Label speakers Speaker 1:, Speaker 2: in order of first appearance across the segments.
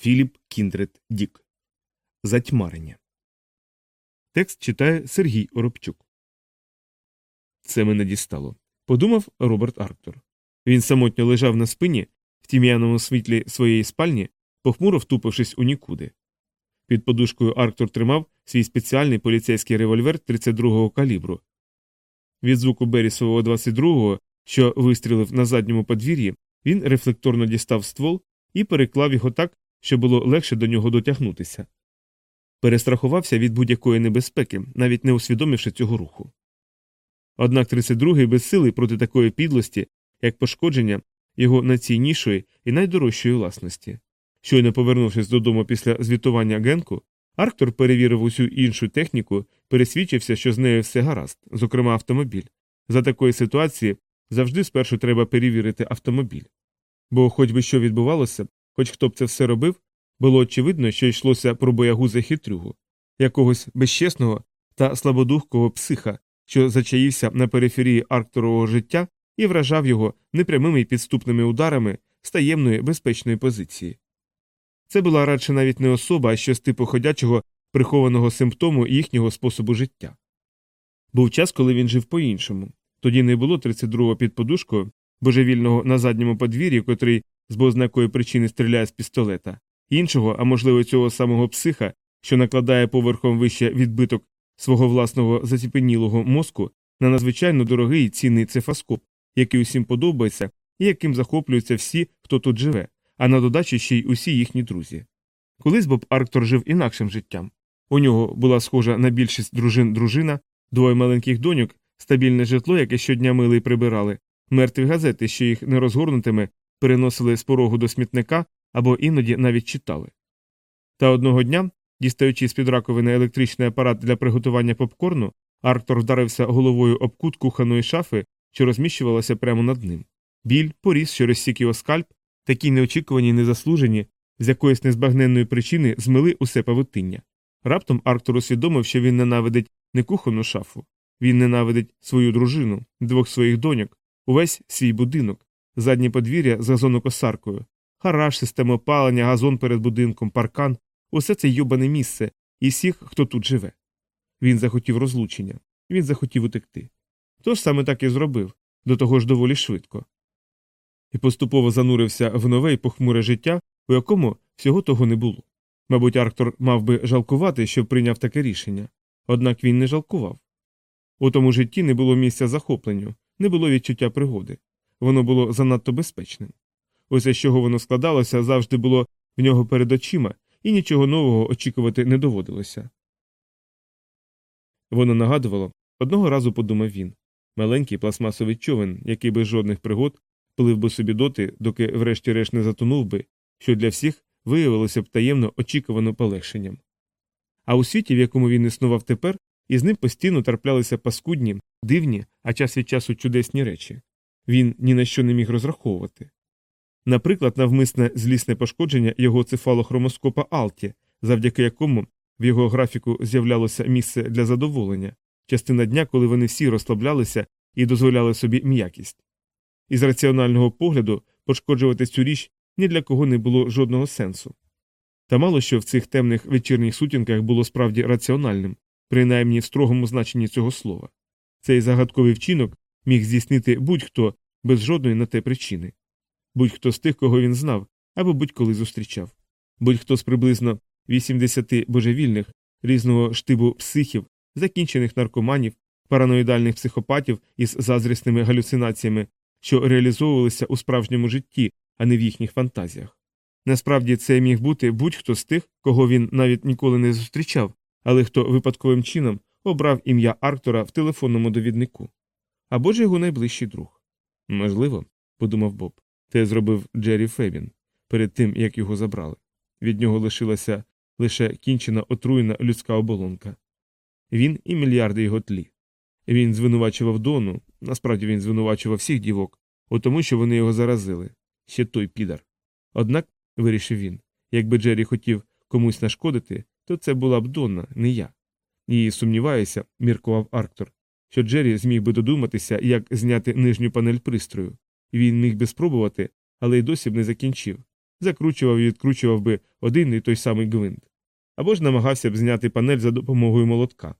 Speaker 1: Філіп Кіндрет Дік. Затьмарення. Текст читає Сергій Оробчук. Це мене дістало. Подумав Роберт Арктор. Він самотньо лежав на спині в тім'яному світлі своєї спальні, похмуро втупившись у нікуди. Під подушкою Арктор тримав свій спеціальний поліцейський револьвер 32-го калібру. Від звуку Берісового 22-го, що вистрілив на задньому подвір'ї, він рефлекторно дістав ствол і переклав його так, щоб було легше до нього дотягнутися. Перестрахувався від будь-якої небезпеки, навіть не усвідомивши цього руху. Однак 32-й безсилий проти такої підлості, як пошкодження його найціннішої і найдорожчої власності. Щойно повернувшись додому після звітування Генку, Арктор перевірив усю іншу техніку, пересвідчився, що з нею все гаразд, зокрема автомобіль. За такої ситуації завжди спершу треба перевірити автомобіль. Бо, хоч би що відбувалося, хоч хто б це все робив, було очевидно, що йшлося про боягуза хитрюгу, якогось безчесного та слабодухкого психа, що зачаївся на периферії аркторового життя і вражав його непрямими підступними ударами з таємної безпечної позиції. Це була радше навіть не особа, а щось типу ходячого прихованого симптому їхнього способу життя. Був час, коли він жив по іншому. Тоді не було 32-го під подушкою, божевільного на задньому подвір'ї, котрий з бознакої причини стріляє з пістолета, іншого, а можливо, цього самого психа, що накладає поверхом вище відбиток свого власного заціпенілого мозку на надзвичайно дорогий і цінний цефаскоп, який усім подобається і яким захоплюються всі, хто тут живе, а на додачі ще й усі їхні друзі. Колись Боб Арктор жив інакшим життям. У нього була схожа на більшість дружин дружина, двоє маленьких доньок, стабільне житло, яке щодня мили й прибирали, мертві газети, що їх нерозгорнутими переносили з порогу до смітника або іноді навіть читали. Та одного дня, дістаючи з під раковини електричний апарат для приготування попкорну, Арктор вдарився головою об кут кухонної шафи, що розміщувалася прямо над ним. Біль, поріс, що розсік його скальп, такі неочікувані й незаслужені, з якоїсь незбагненної причини змили усе павутиння. Раптом Арктор усвідомив, що він ненавидить не кухонну шафу, він ненавидить свою дружину, двох своїх доньок, увесь свій будинок, заднє подвір'я з газонокосаркою, гараж, система опалення, газон перед будинком, паркан усе це йобане місце і всіх, хто тут живе. Він захотів розлучення, він захотів утекти. Тож саме так і зробив, до того ж доволі швидко. І поступово занурився в нове й похмуре життя, у якому всього того не було. Мабуть, Арктор мав би жалкувати, що прийняв таке рішення, однак він не жалкував. У тому житті не було місця захопленню, не було відчуття пригоди, воно було занадто безпечним. Усе, з чого воно складалося, завжди було в нього перед очима, і нічого нового очікувати не доводилося. Воно нагадувало, одного разу подумав він маленький пластмасовий човен, який без жодних пригод плив би собі доти, доки врешті-решт не затонув би, що для всіх виявилося б таємно очікувано полегшенням. А у світі, в якому він існував тепер, із ним постійно траплялися паскудні, дивні, а час від часу чудесні речі. Він ні на що не міг розраховувати. Наприклад, навмисне злісне пошкодження його цефалохромоскопа Алті, завдяки якому в його графіку з'являлося місце для задоволення, частина дня, коли вони всі розслаблялися і дозволяли собі м'якість. Із раціонального погляду пошкоджувати цю річ ні для кого не було жодного сенсу. Та мало що в цих темних вечірніх сутінках було справді раціональним, принаймні в строгому значенні цього слова. Цей загадковий вчинок міг здійснити будь-хто без жодної на те причини, будь-хто з тих, кого він знав або будь-коли зустрічав, будь-хто з приблизно 80 божевільних різного штибу психів, закінчених наркоманів, параноїдальних психопатів із зазрісними галюцинаціями, що реалізовувалися у справжньому житті, а не в їхніх фантазіях. Насправді це міг бути будь-хто з тих, кого він навіть ніколи не зустрічав, але хто випадковим чином обрав ім'я Арктора в телефонному довіднику. Або ж його найближчий друг. Можливо, подумав Боб, те зробив Джері Фебін перед тим, як його забрали. Від нього лишилася лише кінчена отруєна людська оболонка. Він і мільярди його тлі. Він звинувачував Дону, насправді він звинувачував всіх дівок, у тому, що вони його заразили, ще той підар. Однак, вирішив він, якби Джері хотів комусь нашкодити, то це була б Донна, не я. І сумніваюся, міркував Арктор, що Джері зміг би додуматися, як зняти нижню панель пристрою. Він міг би спробувати, але й досі б не закінчив. закручував і відкручував би один і той самий гвинт, або ж намагався б зняти панель за допомогою молотка.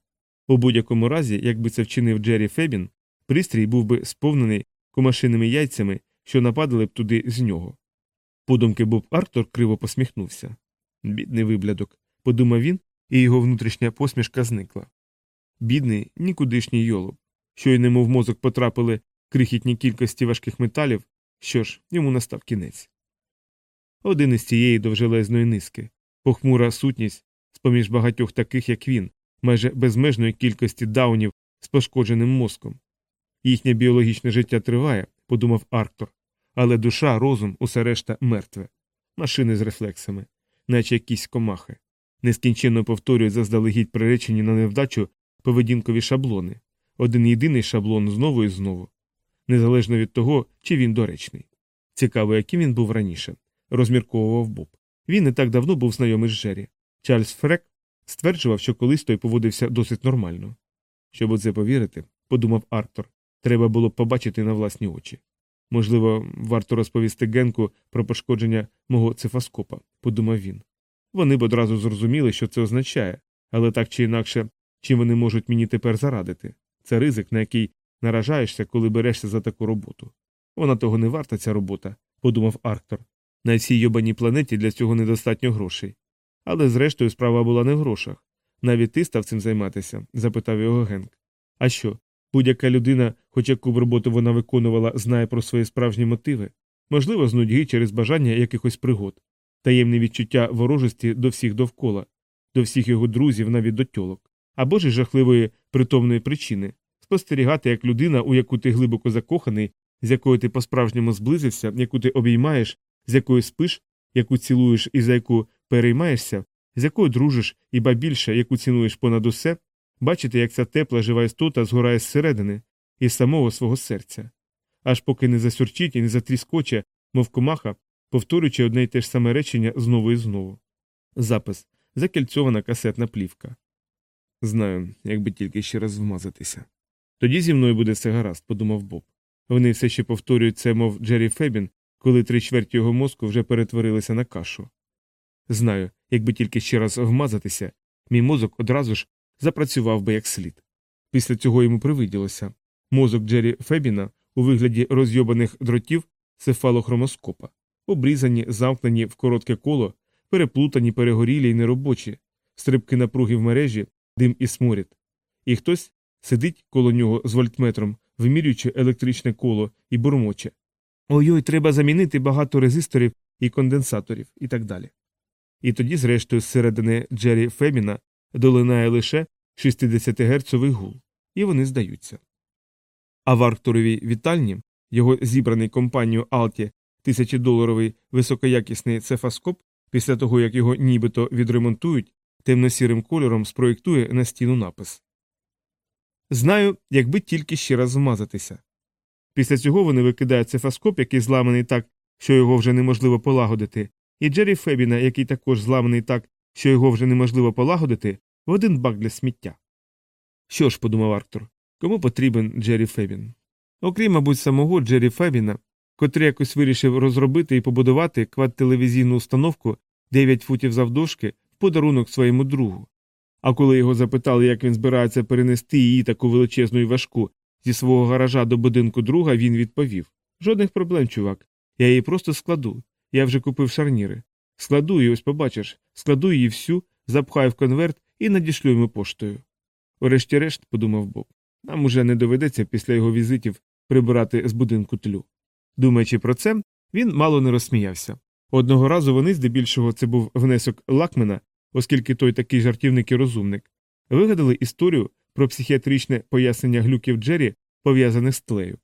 Speaker 1: У будь-якому разі, якби це вчинив Джері Фебін, пристрій був би сповнений комашиними яйцями, що нападали б туди з нього. Подумки Боб Арктор криво посміхнувся. Бідний виблядок, подумав він, і його внутрішня посмішка зникла. Бідний, нікудишній йолоб. Щойно в мозок потрапили крихітні кількості важких металів, що ж, йому настав кінець. Один із цієї довжелезної низки, похмура сутність з поміж багатьох таких, як він, майже безмежної кількості даунів з пошкодженим мозком. Їхнє біологічне життя триває, подумав Арктор, але душа, розум, усе решта мертве, машини з рефлексами, наче якісь комахи, нескінченно повторюють заздалегідь приречені на невдачу поведінкові шаблони, один єдиний шаблон знову і знову, незалежно від того, чи він доречний. Цікаво, яким він був раніше, розмірковував Боб. Він не так давно був знайомий з Джері. Чарльз Фрек стверджував, що колись той поводився досить нормально. Щоб у це повірити, подумав Арктор, треба було б побачити на власні очі. Можливо, варто розповісти Генку про пошкодження мого цифоскопа, подумав він. Вони б одразу зрозуміли, що це означає, але так чи інакше, чим вони можуть мені тепер зарадити. Це ризик, на який наражаєшся, коли берешся за таку роботу. Вона того не варта, ця робота, подумав Арктор. На всій йобаній планеті для цього недостатньо грошей. Але зрештою справа була не в грошах. Навіть ти став цим займатися? запитав його Генк. А що? Будь-яка людина, хоч яку б роботу вона виконувала, знає про свої справжні мотиви, можливо, з нудьги через бажання якихось пригод, таємне відчуття ворожості до всіх довкола, до всіх його друзів, навіть до тьолок, або ж жахливої притомної причини спостерігати, як людина, у яку ти глибоко закоханий, з якою ти по-справжньому зблизився, яку ти обіймаєш, з якою спиш, яку цілуєш і за яку переймаєшся, з якою дружиш і ба більше, яку цінуєш понад усе, бачити, як ця тепла жива істота згорає зсередини, із самого свого серця, аж поки не засюрчить і не затріскоче, мов комаха, повторюючи одне й те ж саме речення знову і знову. Запис закільцьована касетна плівка. Знаю, якби тільки ще раз вмазатися. Тоді зі мною буде все гаразд, подумав Боб. Вони все ще повторюють це, мов Джері Фебін, коли три чверті його мозку вже перетворилися на кашу. Знаю, якби тільки ще раз вмазатися, мій мозок одразу ж запрацював би як слід. Після цього йому привиділося мозок Джері Фебіна у вигляді розйобаних дротів цефалохромоскопа, обрізані, замкнені в коротке коло, переплутані, перегорілі й неробочі, стрибки напруги в мережі, дим і сморід. І хтось сидить коло нього з вольтметром, вимірюючи електричне коло і бурмоче. Ой-ой, треба замінити багато резисторів і конденсаторів і так далі. І тоді, зрештою, зсередини Джері Феміна долинає лише 60 герцовий гул, і вони здаються. А в Аркторовій вітальні його зібраний компанією Алті тисячодоларовий високоякісний цефаскоп, після того як його нібито відремонтують, темно-сірим кольором спроєктує на стіну напис Знаю, якби тільки ще раз змазатися. Після цього вони викидають цефаскоп, який зламаний так, що його вже неможливо полагодити, і Джері Фебіна, який також зламаний так, що його вже неможливо полагодити, в один бак для сміття. Що ж, подумав Арктур, кому потрібен Джері Фебін? Окрім, мабуть, самого Джері Фебіна, котрий якось вирішив розробити і побудувати квад-телевізійну установку 9 футів завдовжки подарунок своєму другу. А коли його запитали, як він збирається перенести її таку величезну і важку зі свого гаража до будинку друга, він відповів Жодних проблем, чувак. Я її просто складу. Я вже купив шарніри. Складу її, ось побачиш, складу її всю, запхаю в конверт і надішлю йому поштою. Урешті-решт, подумав Боб, нам уже не доведеться після його візитів прибирати з будинку тлю. Думаючи про це, він мало не розсміявся. Одного разу вони, здебільшого, це був внесок Лакмена, оскільки той такий жартівник і розумник, вигадали історію про психіатричне пояснення глюків Джері, пов'язаних з тлею.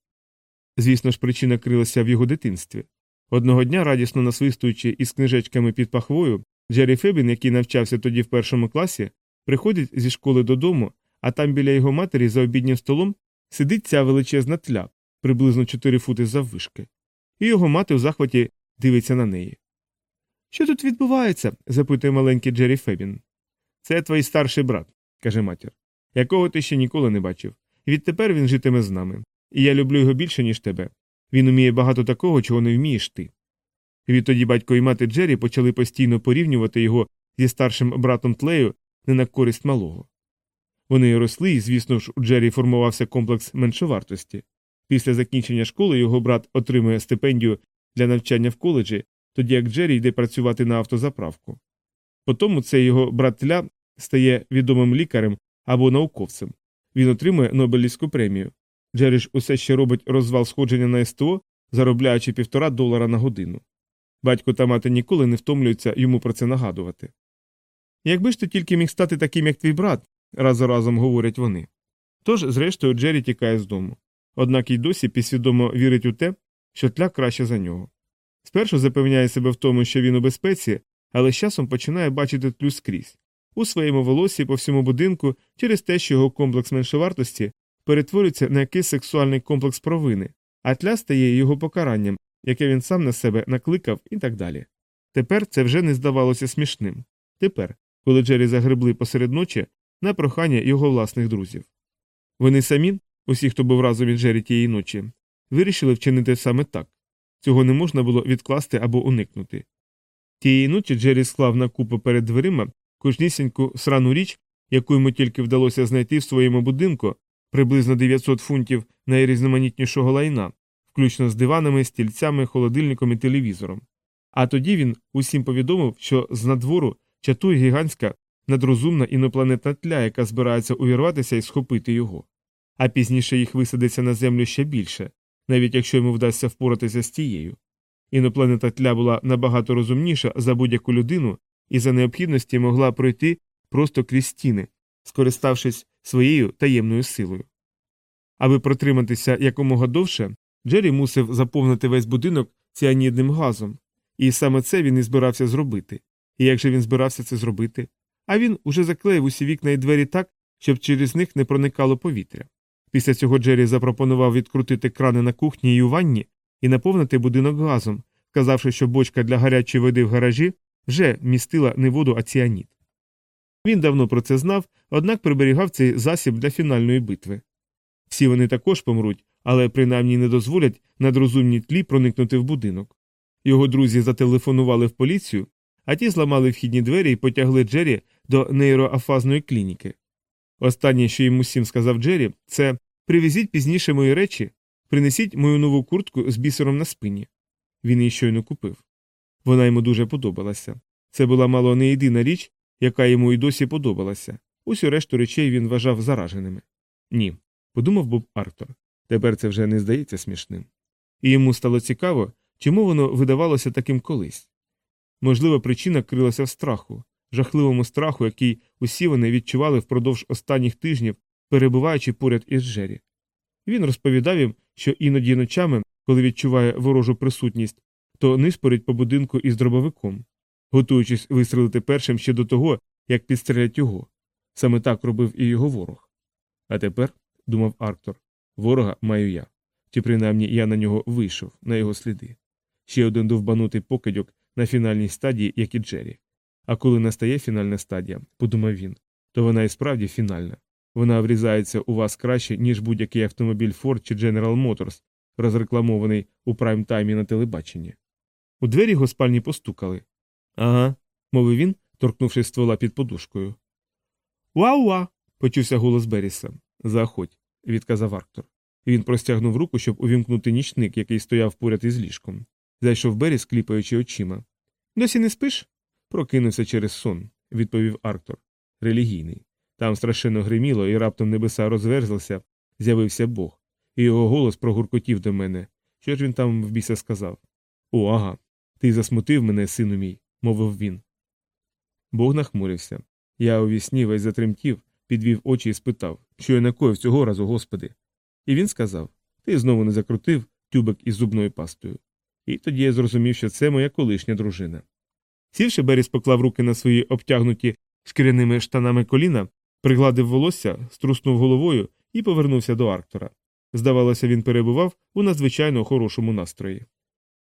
Speaker 1: Звісно ж, причина крилася в його дитинстві. Одного дня, радісно насвистуючи із книжечками під пахвою, Джері Фебін, який навчався тоді в першому класі, приходить зі школи додому, а там біля його матері за обіднім столом сидить ця величезна тля, приблизно 4 фути заввишки. І його мати у захваті дивиться на неї. Що тут відбувається? запитує маленький Джері Фебін. Це твій старший брат, каже матір, якого ти ще ніколи не бачив. Відтепер він житиме з нами. І я люблю його більше, ніж тебе. Він уміє багато такого, чого не вмієш ти. Відтоді батько і мати Джері почали постійно порівнювати його зі старшим братом Тлею не на користь малого. Вони росли, і, звісно ж, у Джері формувався комплекс меншовартості. Після закінчення школи його брат отримує стипендію для навчання в коледжі, тоді як Джері йде працювати на автозаправку. Потому цей його брат Тля стає відомим лікарем або науковцем. Він отримує Нобелівську премію. Джері ж усе ще робить розвал сходження на СТО, заробляючи півтора долара на годину. Батько та мати ніколи не втомлюються йому про це нагадувати. Якби ж ти тільки міг стати таким, як твій брат, раз за разом говорять вони. Тож, зрештою, Джері тікає з дому. Однак й досі підсвідомо вірить у те, що тля краще за нього. Спершу запевняє себе в тому, що він у безпеці, але з часом починає бачити тлю скрізь у своєму волосі по всьому будинку через те, що його комплекс меншовартості перетворюється на якийсь сексуальний комплекс провини, а тля стає його покаранням, яке він сам на себе накликав і так далі. Тепер це вже не здавалося смішним. Тепер, коли Джері загребли посеред ночі на прохання його власних друзів. Вони самі, усі, хто був разом із Джері тієї ночі, вирішили вчинити саме так цього не можна було відкласти або уникнути. Тієї ночі Джері склав на купу перед дверима кожнісіньку срану річ, яку йому тільки вдалося знайти в своєму будинку, приблизно 900 фунтів найрізноманітнішого лайна, включно з диванами, стільцями, холодильником і телевізором. А тоді він усім повідомив, що з надвору чатує гігантська надрозумна інопланетна тля, яка збирається увірватися і схопити його. А пізніше їх висадиться на землю ще більше, навіть якщо йому вдасться впоратися з тією. Інопланета тля була набагато розумніша за будь-яку людину і за необхідності могла пройти просто крізь стіни, скориставшись своєю таємною силою. Аби протриматися якомога довше, Джері мусив заповнити весь будинок ціанідним газом, і саме це він і збирався зробити. І як же він збирався це зробити? А він уже заклеїв усі вікна і двері так, щоб через них не проникало повітря. Після цього Джері запропонував відкрутити крани на кухні і у ванні і наповнити будинок газом, сказавши, що бочка для гарячої води в гаражі вже містила не воду, а ціаніт. Він давно про це знав, однак приберігав цей засіб для фінальної битви. Всі вони також помруть, але принаймні не дозволять надрозумній тлі проникнути в будинок. Його друзі зателефонували в поліцію, а ті зламали вхідні двері і потягли Джері до нейроафазної клініки. Останнє, що йому всім сказав Джері, це привезіть пізніше мої речі, принесіть мою нову куртку з бісером на спині. Він її щойно купив. Вона йому дуже подобалася. Це була мало не єдина річ, яка йому й досі подобалася. Усю решту речей він вважав зараженими. Ні, подумав Боб Арктор. Тепер це вже не здається смішним. І йому стало цікаво, чому воно видавалося таким колись. Можливо, причина крилася в страху, жахливому страху, який усі вони відчували впродовж останніх тижнів, перебуваючи поряд із Джері. Він розповідав їм, що іноді ночами, коли відчуває ворожу присутність, то нишпорить по будинку із дробовиком, готуючись вистрелити першим ще до того, як підстрелять його. Саме так робив і його ворог. А тепер, думав Арктор, ворога маю я. Чи принаймні я на нього вийшов, на його сліди. Ще один довбанутий покидьок на фінальній стадії, як і Джері. А коли настає фінальна стадія, подумав він, то вона і справді фінальна. Вона врізається у вас краще, ніж будь-який автомобіль Ford чи General Motors, розрекламований у прайм-таймі на телебаченні. У двері його спальні постукали. Ага, мовив він, торкнувши ствола під подушкою. Уа-уа. почувся голос Беріса. Заходь, відказав Арктор. Він простягнув руку, щоб увімкнути нічник, який стояв поряд із ліжком. Зайшов Беріс, кліпаючи очима. Досі не спиш? Прокинувся через сон, відповів Арктор. Релігійний. Там страшенно гриміло, і раптом небеса розверзлися, з'явився Бог, і його голос прогуркотів до мене. Що ж він там в біса сказав? О, ага. Ти засмутив мене, сину мій, мовив він. Бог нахмурився. Я у вісні весь затремтів, підвів очі і спитав, що я накоїв цього разу, господи. І він сказав Ти знову не закрутив тюбик із зубною пастою. І тоді я зрозумів, що це моя колишня дружина. Сівши, Беріс поклав руки на свої обтягнуті шкіряними штанами коліна, пригладив волосся, струснув головою і повернувся до Арктора. Здавалося, він перебував у надзвичайно хорошому настрої.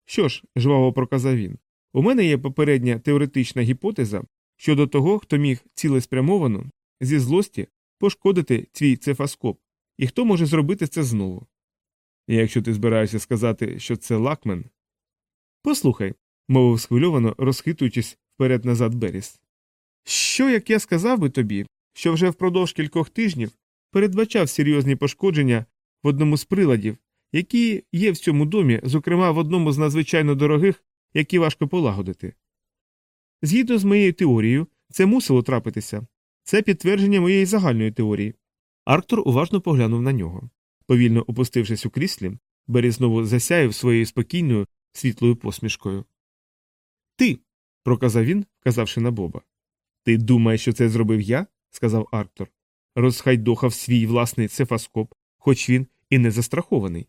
Speaker 1: Що ж, жваво проказав він, у мене є попередня теоретична гіпотеза щодо того, хто міг цілеспрямовано зі злості пошкодити твій цефаскоп, і хто може зробити це знову. Якщо ти збираєшся сказати, що це лакмен. Послухай, мовив схвильовано, розхитуючись вперед назад Беріс. Що, як я сказав би тобі, що вже впродовж кількох тижнів передбачав серйозні пошкодження в одному з приладів, які є в цьому домі, зокрема в одному з надзвичайно дорогих, які важко полагодити. Згідно з моєю теорією, це мусило трапитися. Це підтвердження моєї загальної теорії. Арктур уважно поглянув на нього. Повільно опустившись у кріслі, Бері знову засяяв своєю спокійною, світлою посмішкою. Ти. проказав він, вказавши на Боба. Ти думаєш, що це зробив я? Сказав Арктур. Розхайдохав свій власний цефаскоп, хоч він і не застрахований.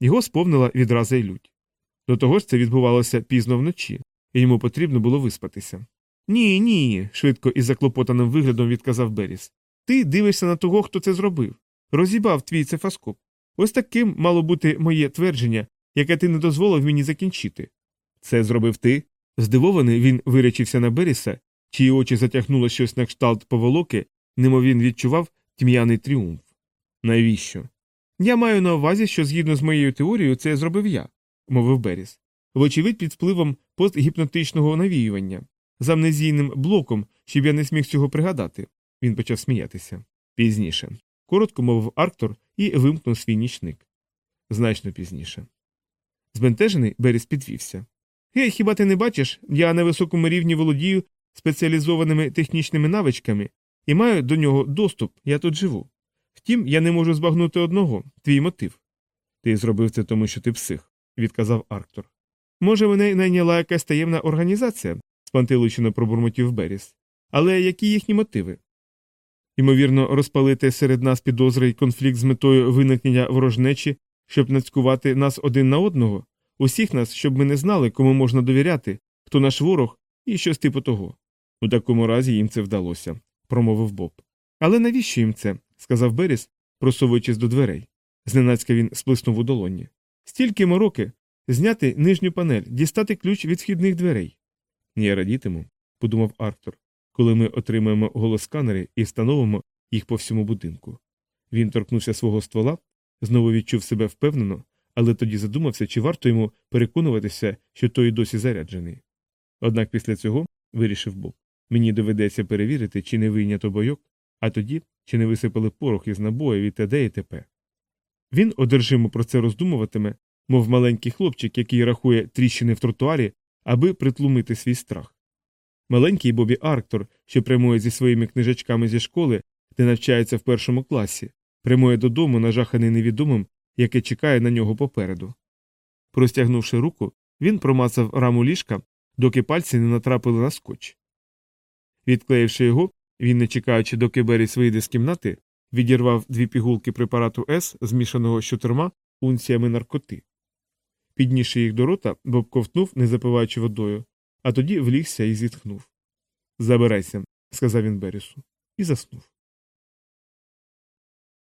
Speaker 1: Його сповнила відраза й лють. До того ж це відбувалося пізно вночі, і йому потрібно було виспатися. Ні, ні, швидко і заклопотаним виглядом відказав Беріс. Ти дивишся на того, хто це зробив. Розібав твій цефаскоп. Ось таким мало бути моє твердження, яке ти не дозволив мені закінчити. Це зробив ти. Здивований, він вирячився на Беріса, чиї очі затягнуло щось на кшталт поволоки, немов він відчував тьмяний тріумф. Навіщо? Я маю на увазі, що згідно з моєю теорією це зробив я, мовив Беріс. Вочевидь, під впливом постгіпнотичного навіювання, з амнезійним блоком, щоб я не зміг цього пригадати. Він почав сміятися. Пізніше. Коротко мовив Арктор і вимкнув свій нічник. Значно пізніше. Збентежений Беріс підвівся. Гей, хіба ти не бачиш? Я на високому рівні володію спеціалізованими технічними навичками і маю до нього доступ, я тут живу. Втім, я не можу збагнути одного твій мотив. Ти зробив це тому, що ти псих, відказав Арктор. Може, мене найняла якась таємна організація, спантилучено пробурмотів Беріс. Але які їхні мотиви? Ймовірно, розпалити серед нас підозри й конфлікт з метою виникнення ворожнечі, щоб нацькувати нас один на одного, усіх нас, щоб ми не знали, кому можна довіряти, хто наш ворог і щось типу того. У такому разі їм це вдалося, промовив Боб. Але навіщо їм це? сказав Беріс, просовуючись до дверей. Зненацька він сплеснув у долоні. Стільки мороки зняти нижню панель, дістати ключ від східних дверей. Я радітиму, подумав Арктур, коли ми отримаємо голосканери і встановимо їх по всьому будинку. Він торкнувся свого ствола, знову відчув себе впевнено, але тоді задумався, чи варто йому переконуватися, що той досі заряджений. Однак після цього вирішив Боб мені доведеться перевірити, чи не вийнято бойок, а тоді чи не висипали порох із набоїв і т.д. і т.п. Він одержимо про це роздумуватиме, мов маленький хлопчик, який рахує тріщини в тротуарі, аби притлумити свій страх. Маленький Бобі Арктор, що прямує зі своїми книжечками зі школи, де навчається в першому класі, прямує додому, нажаханий невідомим, яке чекає на нього попереду. Простягнувши руку, він промацав раму ліжка, доки пальці не натрапили на скотч. Відклеївши його, він, не чекаючи, доки Беріс вийде з кімнати, відірвав дві пігулки препарату С, змішаного з чотирма унціями наркоти. Піднісши їх до рота, Боб ковтнув, не запиваючи водою, а тоді влігся і зітхнув. Забирайся, сказав він Берісу, і заснув.